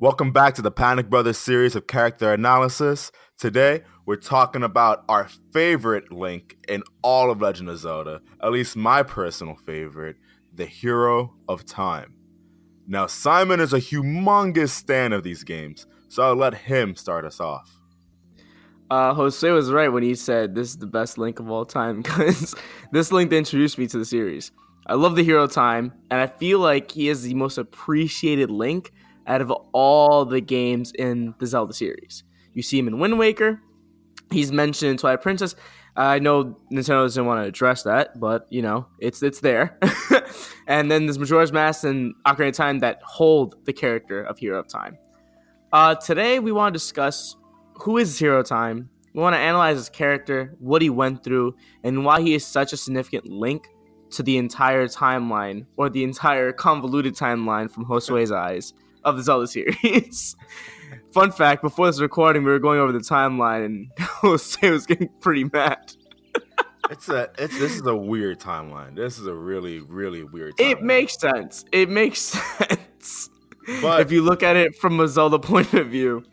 Welcome back to the Panic Brothers series of character analysis. Today, we're talking about our favorite Link in all of Legend of Zelda, at least my personal favorite, the Hero of Time. Now, Simon is a humongous fan of these games, so I'll let him start us off. Uh, Jose was right when he said this is the best Link of all time because this Link introduced me to the series. I love the Hero of Time, and I feel like he is the most appreciated Link out of all the games in the Zelda series. You see him in Wind Waker. He's mentioned in Twilight Princess. I know Nintendo doesn't want to address that, but you know it's it's there. and then there's Majora's Mask and Ocarina of Time that hold the character of Hero of Time. Uh, today we want to discuss who is Hero of Time. We want to analyze his character, what he went through, and why he is such a significant link to the entire timeline or the entire convoluted timeline from Josue's eyes of the Zelda series. Fun fact: Before this recording, we were going over the timeline, and Jose was getting pretty mad. it's a it's this is a weird timeline. This is a really really weird. Timeline. It makes sense. It makes sense. But if you look at it from a Zelda point of view,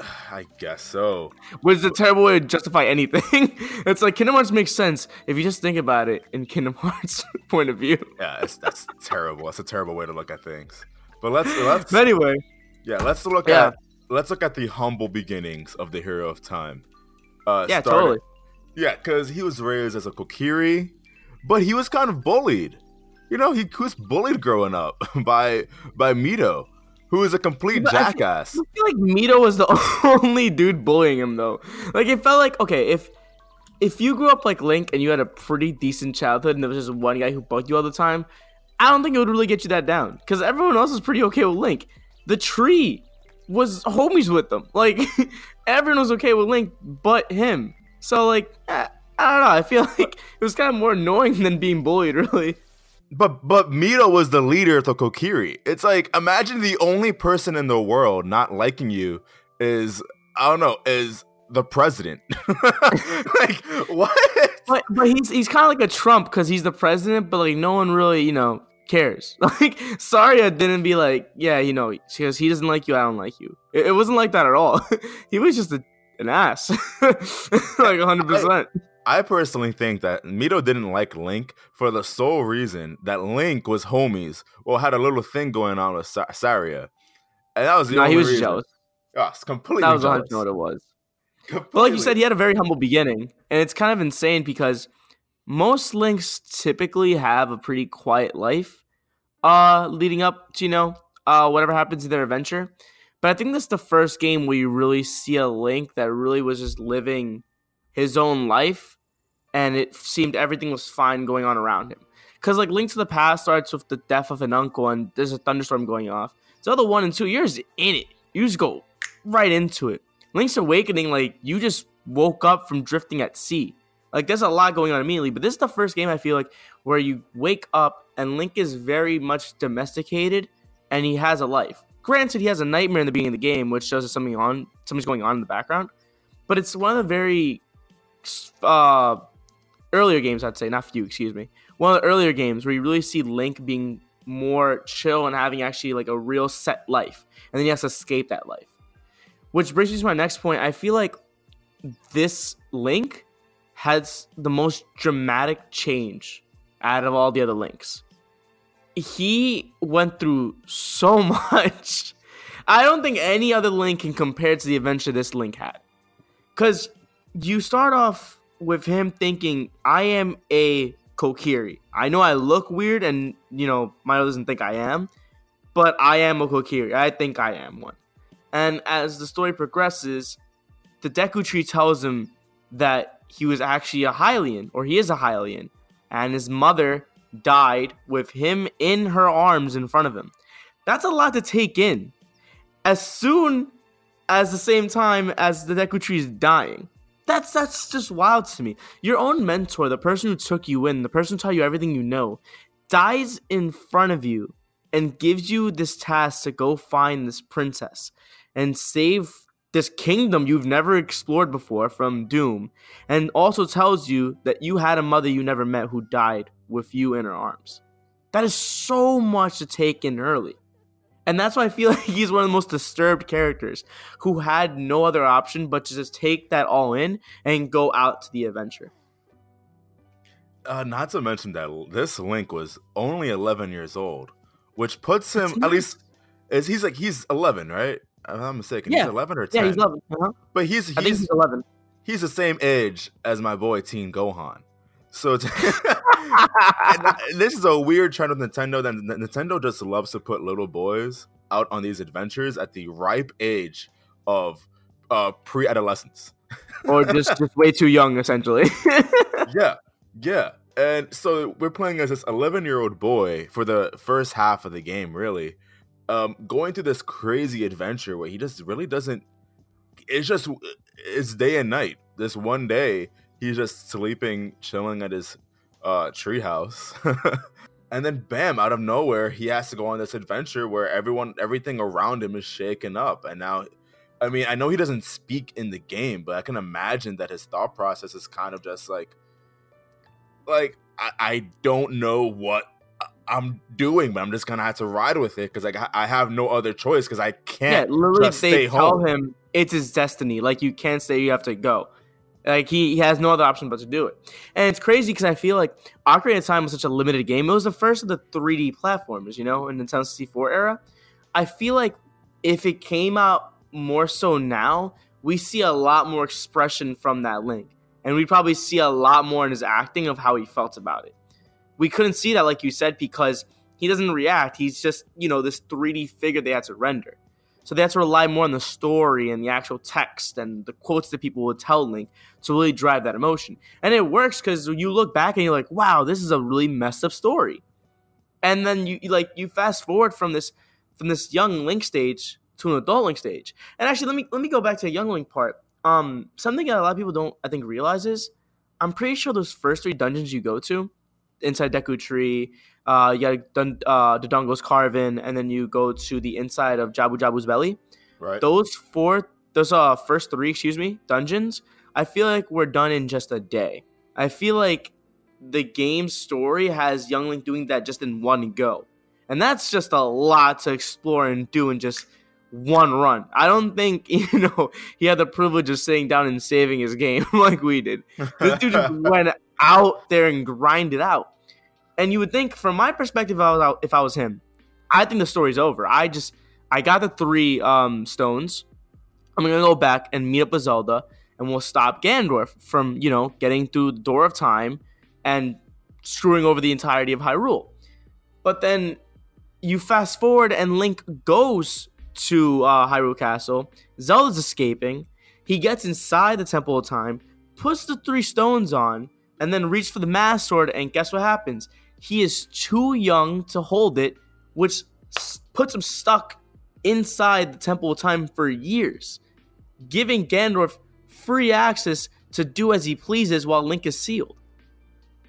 I guess so. Was a terrible way to justify anything. it's like Kingdom Hearts makes sense if you just think about it in Kingdom Hearts point of view. Yeah, that's terrible. That's a terrible way to look at things. But let's let's but anyway. Yeah, let's look yeah. at let's look at the humble beginnings of the hero of time. Uh, yeah, started, totally. Yeah, because he was raised as a Kokiri, but he was kind of bullied. You know, he was bullied growing up by by Mido, who is a complete but jackass. I feel, I feel like Mido was the only dude bullying him though. Like it felt like okay, if if you grew up like Link and you had a pretty decent childhood and there was just one guy who bugged you all the time, I don't think it would really get you that down because everyone else is pretty okay with Link. The tree was homies with them. Like everyone was okay with Link, but him. So like, eh, I don't know. I feel like it was kind of more annoying than being bullied, really. But but Mido was the leader of the Kokiri. It's like imagine the only person in the world not liking you is I don't know is the president. like what? But but he's he's kind of like a Trump because he's the president, but like no one really you know cares. Like, Saria didn't be like, yeah, you know, because he doesn't like you, I don't like you. It, it wasn't like that at all. he was just a, an ass, like 100%. I, I personally think that Mido didn't like Link for the sole reason that Link was homies or had a little thing going on with Sa- Saria. And that was the no, only he was reason. jealous. Oh, it's completely That was jealous. what it was. Completely. But like you said, he had a very humble beginning. And it's kind of insane because most links typically have a pretty quiet life uh leading up to you know uh whatever happens in their adventure. But i think this is the first game where you really see a link that really was just living his own life and it seemed everything was fine going on around him. Because like link to the past starts with the death of an uncle and there's a thunderstorm going off. So the one and two years in it. You just go right into it. Link's awakening like you just woke up from drifting at sea like there's a lot going on immediately, but this is the first game I feel like where you wake up and Link is very much domesticated and he has a life. Granted, he has a nightmare in the beginning of the game, which shows us something on something's going on in the background. But it's one of the very uh, earlier games, I'd say, not few, excuse me. One of the earlier games where you really see Link being more chill and having actually like a real set life, and then he has to escape that life. Which brings me to my next point. I feel like this Link has the most dramatic change out of all the other links. He went through so much. I don't think any other link can compare to the adventure this link had. Because you start off with him thinking, I am a Kokiri. I know I look weird and, you know, Mido doesn't think I am, but I am a Kokiri. I think I am one. And as the story progresses, the Deku Tree tells him that he was actually a Hylian, or he is a Hylian, and his mother died with him in her arms in front of him. That's a lot to take in. As soon as the same time as the Deku Tree is dying. That's that's just wild to me. Your own mentor, the person who took you in, the person who taught you everything you know, dies in front of you and gives you this task to go find this princess and save this kingdom you've never explored before from Doom, and also tells you that you had a mother you never met who died with you in her arms. That is so much to take in early. And that's why I feel like he's one of the most disturbed characters who had no other option but to just take that all in and go out to the adventure. Uh, not to mention that this Link was only 11 years old, which puts him at least is he's like he's 11, right? I'm not mistaken. Yeah. He's 11 or 10. Yeah, he's 11. Uh-huh. But he's, he's I think he's 11. He's the same age as my boy Teen Gohan. So this is a weird trend with Nintendo that Nintendo just loves to put little boys out on these adventures at the ripe age of uh, pre-adolescence, or just just way too young, essentially. yeah, yeah. And so we're playing as this 11 year old boy for the first half of the game, really, um, going through this crazy adventure where he just really doesn't. It's just it's day and night. This one day, he's just sleeping, chilling at his uh, treehouse. and then bam, out of nowhere, he has to go on this adventure where everyone, everything around him is shaken up. And now, I mean, I know he doesn't speak in the game, but I can imagine that his thought process is kind of just like, like I, I don't know what I'm doing, but I'm just gonna have to ride with it because like I have no other choice because I can't. Yeah, literally, they tell home. him it's his destiny. Like you can't say you have to go. Like he, he has no other option but to do it. And it's crazy because I feel like Ocarina of Time was such a limited game. It was the first of the 3D platformers, you know, in the Nintendo 64 era. I feel like if it came out more so now, we see a lot more expression from that Link. And we probably see a lot more in his acting of how he felt about it. We couldn't see that, like you said, because he doesn't react. He's just, you know, this 3D figure they had to render. So they had to rely more on the story and the actual text and the quotes that people would tell Link to really drive that emotion. And it works because you look back and you're like, wow, this is a really messed up story. And then you, you like you fast forward from this from this young Link stage to an adult Link stage. And actually, let me let me go back to the young Link part. Um, something that a lot of people don't, I think, realize is I'm pretty sure those first three dungeons you go to inside Deku Tree, uh, you got Dun- uh, Dodongo's Cavern, and then you go to the inside of Jabu Jabu's belly. Right. Those four, those uh first three, excuse me, dungeons. I feel like we're done in just a day. I feel like the game story has Young Link doing that just in one go, and that's just a lot to explore and do in just one run. I don't think you know he had the privilege of sitting down and saving his game like we did. This dude just went out there and grind it out. And you would think, from my perspective, if I was, out, if I was him, I think the story's over. I just I got the three um, stones. I'm gonna go back and meet up with Zelda, and we'll stop Ganondorf from you know getting through the door of time and screwing over the entirety of Hyrule. But then you fast forward, and Link goes to uh, Hyrule Castle. Zelda's escaping. He gets inside the Temple of Time, puts the three stones on, and then reach for the Master Sword. And guess what happens? he is too young to hold it, which puts him stuck inside the Temple of Time for years, giving Ganondorf free access to do as he pleases while Link is sealed.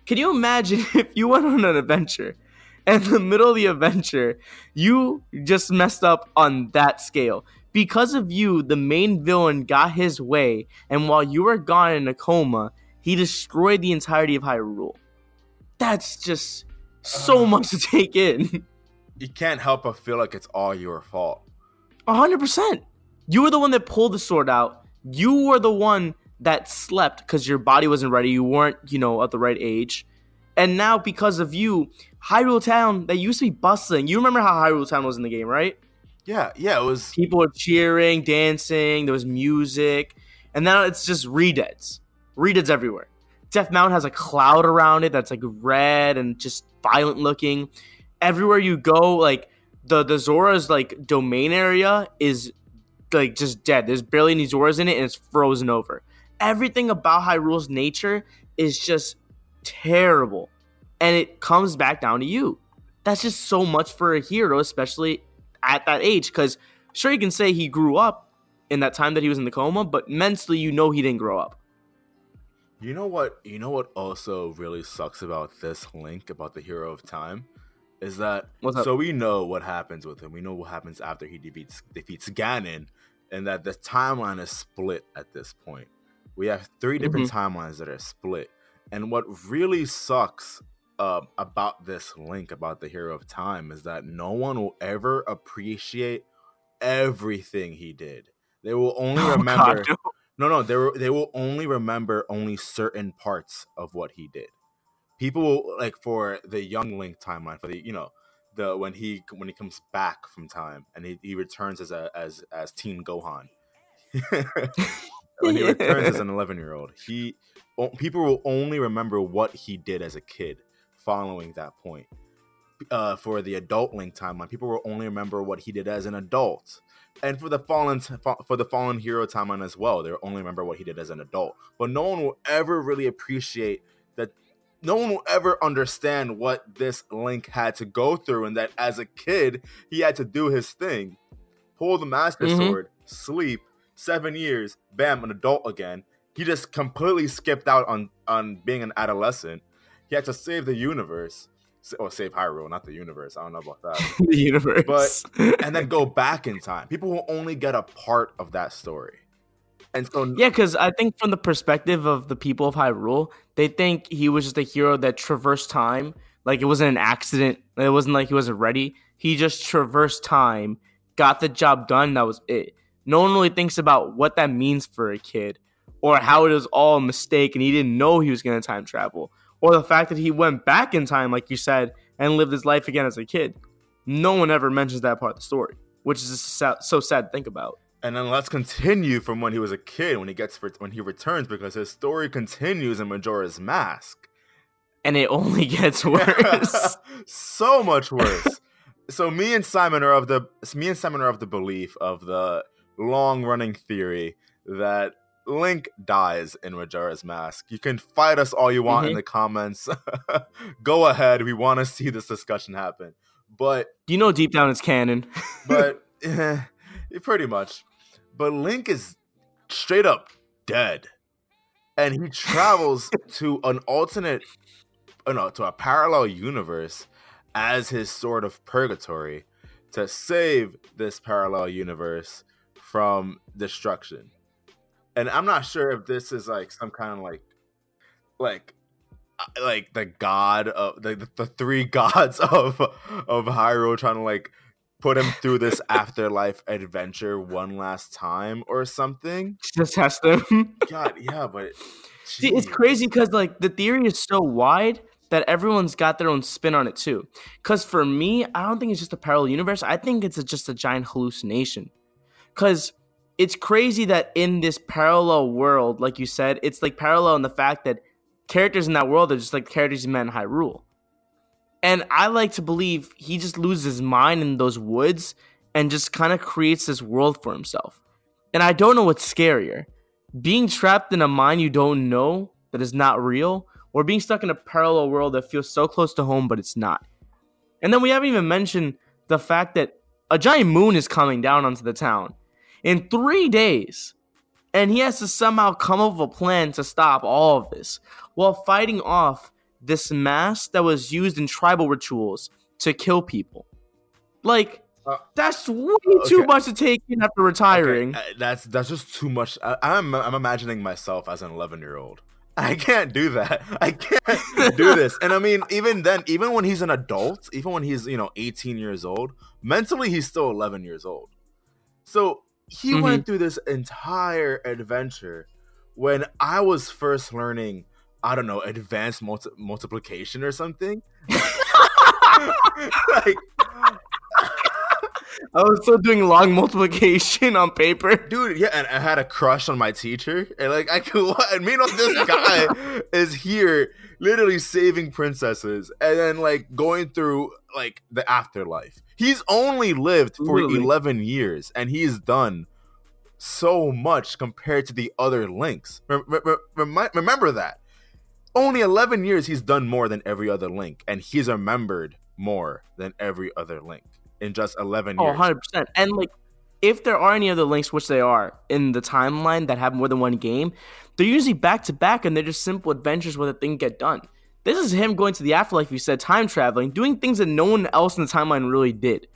Can you imagine if you went on an adventure and in the middle of the adventure, you just messed up on that scale? Because of you, the main villain got his way, and while you were gone in a coma, he destroyed the entirety of Hyrule that's just so uh, much to take in. You can't help but feel like it's all your fault. hundred percent. You were the one that pulled the sword out. You were the one that slept because your body wasn't ready. You weren't, you know, at the right age. And now because of you, Hyrule Town that used to be bustling. You remember how Hyrule Town was in the game, right? Yeah, yeah, it was. People were cheering, dancing. There was music, and now it's just redeads, redeads everywhere. Death Mountain has a cloud around it that's like red and just violent looking. Everywhere you go, like the the Zora's like domain area is like just dead. There's barely any Zoras in it, and it's frozen over. Everything about Hyrule's nature is just terrible, and it comes back down to you. That's just so much for a hero, especially at that age. Because sure, you can say he grew up in that time that he was in the coma, but mentally, you know, he didn't grow up. You know what? You know what also really sucks about this link about the hero of time is that so we know what happens with him. We know what happens after he defeats defeats Ganon, and that the timeline is split at this point. We have 3 different mm-hmm. timelines that are split, and what really sucks uh, about this link about the hero of time is that no one will ever appreciate everything he did. They will only oh, remember. God, no. No, no, they will, they will only remember only certain parts of what he did. People will like for the young Link timeline for the you know the when he when he comes back from time and he, he returns as a as as Teen Gohan. when he returns as an 11 year old, he people will only remember what he did as a kid following that point. Uh, for the adult Link timeline, people will only remember what he did as an adult, and for the fallen for the fallen hero timeline as well, they'll only remember what he did as an adult. But no one will ever really appreciate that. No one will ever understand what this Link had to go through, and that as a kid he had to do his thing, pull the Master mm-hmm. Sword, sleep, seven years, bam, an adult again. He just completely skipped out on on being an adolescent. He had to save the universe or save Hyrule, not the universe. I don't know about that. the universe, but and then go back in time. People will only get a part of that story. And so, yeah, because I think from the perspective of the people of Hyrule, they think he was just a hero that traversed time. Like it wasn't an accident. It wasn't like he wasn't ready. He just traversed time, got the job done. That was it. No one really thinks about what that means for a kid or how it was all a mistake and he didn't know he was going to time travel or the fact that he went back in time, like you said, and lived his life again as a kid. No one ever mentions that part of the story, which is just so sad to think about. And then let's continue from when he was a kid, when he gets when he returns, because his story continues in Majora's Mask, and it only gets worse, so much worse. so me and Simon are of the me and Simon are of the belief of the long running theory that Link dies in Majora's Mask. You can fight us all you want mm-hmm. in the comments. Go ahead. We want to see this discussion happen. But you know deep down it's canon. but eh, pretty much. But Link is straight up dead. And he travels to an alternate uh, no, to a parallel universe as his sort of purgatory to save this parallel universe from destruction. And I'm not sure if this is like some kind of like like uh, like the god of the, the three gods of of Hyrule trying to like put him through this afterlife adventure one last time or something. Just test him. God, yeah, but see, it's crazy because like the theory is so wide that everyone's got their own spin on it too. Because for me, I don't think it's just a parallel universe. I think it's a, just a giant hallucination because it's crazy that in this parallel world, like you said, it's like parallel in the fact that characters in that world are just like characters in Man Hyrule. And I like to believe he just loses his mind in those woods and just kind of creates this world for himself. And I don't know what's scarier being trapped in a mind you don't know that is not real, or being stuck in a parallel world that feels so close to home but it's not. And then we haven't even mentioned the fact that a giant moon is coming down onto the town in three days. And he has to somehow come up with a plan to stop all of this while fighting off this mask that was used in tribal rituals to kill people. Like, uh, that's way okay. too much to take in after retiring. Okay. Uh, that's that's just too much. I, I'm I'm imagining myself as an 11 year old. I can't do that. I can't do this. And I mean, even then, even when he's an adult, even when he's you know 18 years old, mentally he's still 11 years old. So he mm-hmm. went through this entire adventure when I was first learning, I don't know, advanced multi- multiplication or something. like, I was still doing long multiplication on paper, dude. Yeah, and I had a crush on my teacher, and like I could. And meanwhile, this guy is here, literally saving princesses, and then like going through like the afterlife. He's only lived for really? 11 years and he's done so much compared to the other links. remember that. Only 11 years he's done more than every other link and he's remembered more than every other link in just 11 years. Oh, 100%. And like if there are any other links, which they are in the timeline that have more than one game, they're usually back to back and they're just simple adventures where the thing get done. This is him going to the afterlife, you said, time traveling, doing things that no one else in the timeline really did.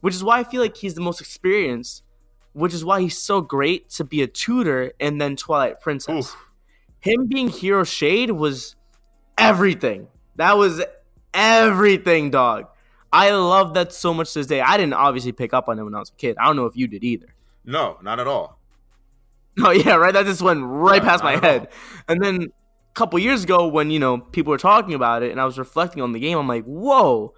Which is why I feel like he's the most experienced, which is why he's so great to be a tutor and then Twilight Princess. Oof. Him being Hero Shade was everything. That was everything, dog. I love that so much to this day. I didn't obviously pick up on it when I was a kid. I don't know if you did either. No, not at all. Oh yeah, right. That just went right past my head. All. And then couple years ago, when you know people were talking about it, and I was reflecting on the game, I'm like, whoa,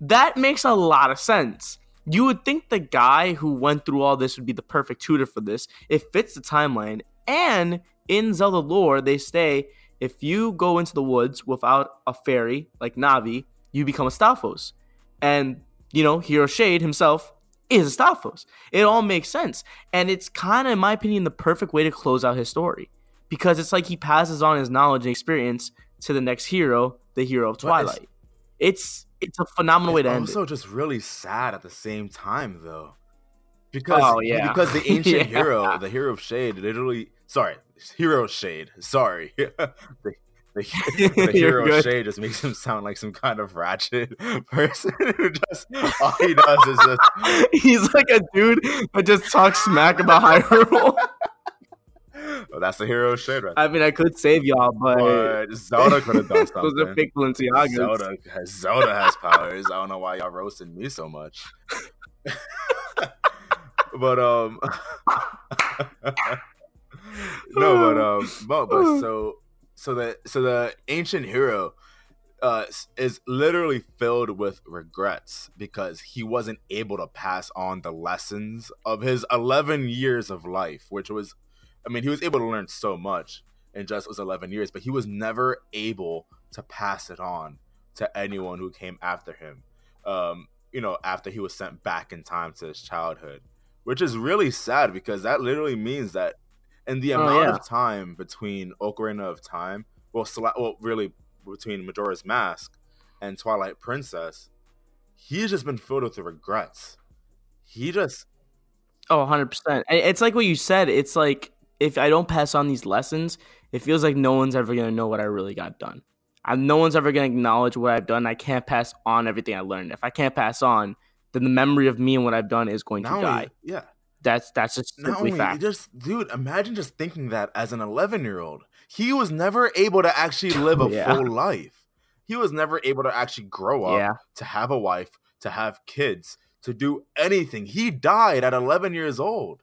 that makes a lot of sense. You would think the guy who went through all this would be the perfect tutor for this. It fits the timeline, and in Zelda lore, they say if you go into the woods without a fairy like Navi, you become a Stalfos. And, you know, Hero Shade himself is a Stalfos. It all makes sense. And it's kind of, in my opinion, the perfect way to close out his story. Because it's like he passes on his knowledge and experience to the next hero, the hero of Twilight. It's it's a phenomenal way to end. Also, just really sad at the same time, though, because oh, yeah. because the ancient yeah. hero, the hero of Shade, literally sorry, hero Shade, sorry, the, the, the hero Shade just makes him sound like some kind of ratchet person who just all he does is just he's like a dude that just talks smack about Hyrule. That's the hero shade right I mean, I could save y'all, but, but Zelda could have done something. Those are fake Balenciagas. Zelda has, Zelda has powers. I don't know why y'all roasting me so much. but um, no, but um, but, but so so the so the ancient hero uh, is literally filled with regrets because he wasn't able to pass on the lessons of his 11 years of life, which was, I mean, he was able to learn so much in just those 11 years, but he was never able to pass it on to anyone who came after him. Um, you know, after he was sent back in time to his childhood, which is really sad because that literally means that in the oh, amount yeah. of time between Ocarina of Time, well, well, really between Majora's Mask and Twilight Princess, he's just been filled with regrets. He just oh, 100 percent. It's like what you said. It's like if I don't pass on these lessons, it feels like no one's ever gonna know what I really got done. I, no one's ever gonna acknowledge what I've done. I can't pass on everything I learned. If I can't pass on, then the memory of me and what I've done is going to Not die. Yeah, that's that's just simply only, fact. Just dude, imagine just thinking that as an 11 year old, he was never able to actually live a yeah. full life. He was never able to actually grow up, yeah. to have a wife, to have kids, to do anything. He died at 11 years old.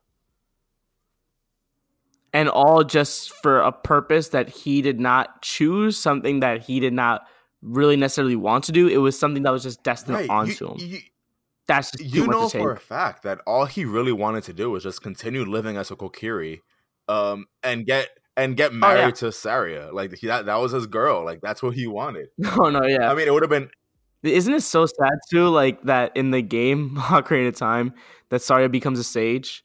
And all just for a purpose that he did not choose, something that he did not really necessarily want to do. It was something that was just destined right. onto you, him. You, that's just you know for a fact that all he really wanted to do was just continue living as a Kokiri, um, and get and get married oh, yeah. to Saria. Like he, that, that was his girl. Like that's what he wanted. Oh no, yeah. I mean, it would have been. Isn't it so sad too? Like that in the game Ocarina of Time, that Saria becomes a sage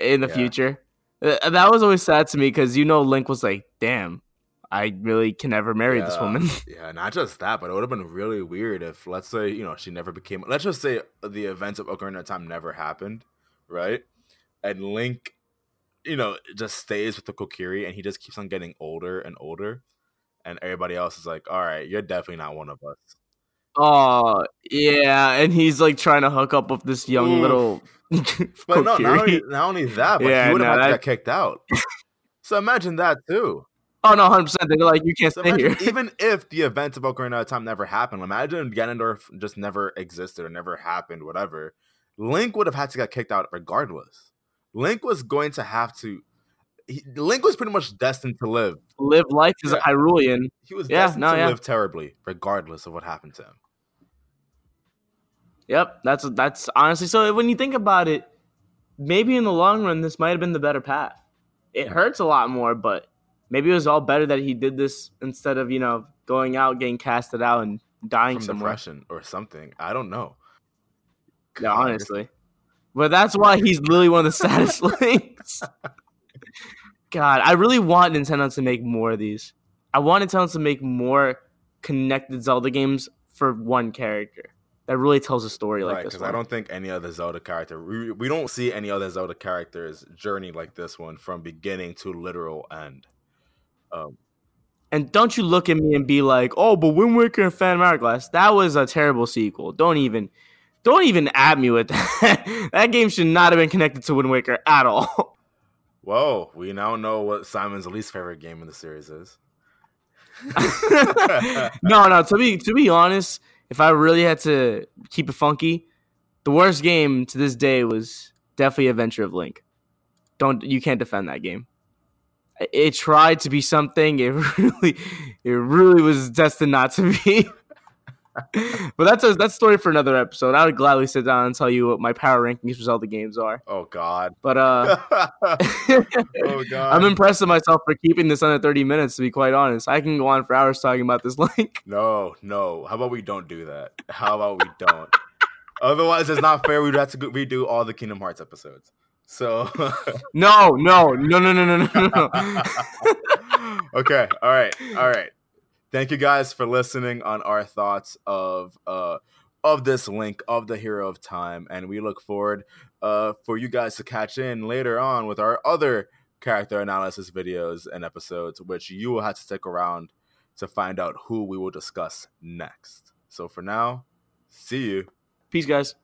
in the yeah. future. Uh, that was always sad to me because you know Link was like, "Damn, I really can never marry yeah, this woman. yeah, not just that, but it would have been really weird if, let's say, you know, she never became. Let's just say the events of Ocarina of Time never happened, right? And Link, you know, just stays with the Kokiri, and he just keeps on getting older and older, and everybody else is like, "All right, you're definitely not one of us." Oh yeah, and he's like trying to hook up with this young Oof. little. but no, not only, not only that, but yeah, he would have no, that... kicked out. so imagine that too. Oh no, hundred percent. They're like, you can't so stay imagine, here. even if the events of Ocarina of Time never happened, imagine Ganondorf just never existed or never happened, whatever. Link would have had to get kicked out regardless. Link was going to have to. He, Link was pretty much destined to live, live life as yeah. a Hyrulean. He was yeah, destined no, to yeah. live terribly, regardless of what happened to him. Yep, that's that's honestly. So when you think about it, maybe in the long run, this might have been the better path. It hurts a lot more, but maybe it was all better that he did this instead of you know going out, getting casted out, and dying from somewhere. depression or something. I don't know. God. Yeah, honestly, but that's why he's literally one of the saddest links. God, I really want Nintendo to make more of these. I want Nintendo to make more connected Zelda games for one character that really tells a story like right, this. Because I don't think any other Zelda character, we, we don't see any other Zelda characters journey like this one from beginning to literal end. Um, and don't you look at me and be like, "Oh, but Wind Waker and Phantom Hourglass, that was a terrible sequel." Don't even, don't even add me with that. that game should not have been connected to Wind Waker at all. Whoa, we now know what Simon's least favorite game in the series is. no, no. To be to be honest, if I really had to keep it funky, the worst game to this day was definitely Adventure of Link. Don't you can't defend that game. It tried to be something. It really, it really was destined not to be. but that's a that's a story for another episode. I would gladly sit down and tell you what my power rankings for Zelda games are. Oh God. But uh, oh God. I'm impressed with myself for keeping this under 30 minutes. To be quite honest, I can go on for hours talking about this link. No, no. How about we don't do that? How about we don't? Otherwise, it's not fair. We'd have to redo all the Kingdom Hearts episodes. So no, no, no, no, no, no, no, no. okay. All right. All right thank you guys for listening on our thoughts of uh of this link of the hero of time and we look forward uh for you guys to catch in later on with our other character analysis videos and episodes which you will have to stick around to find out who we will discuss next. So for now see you. Peace guys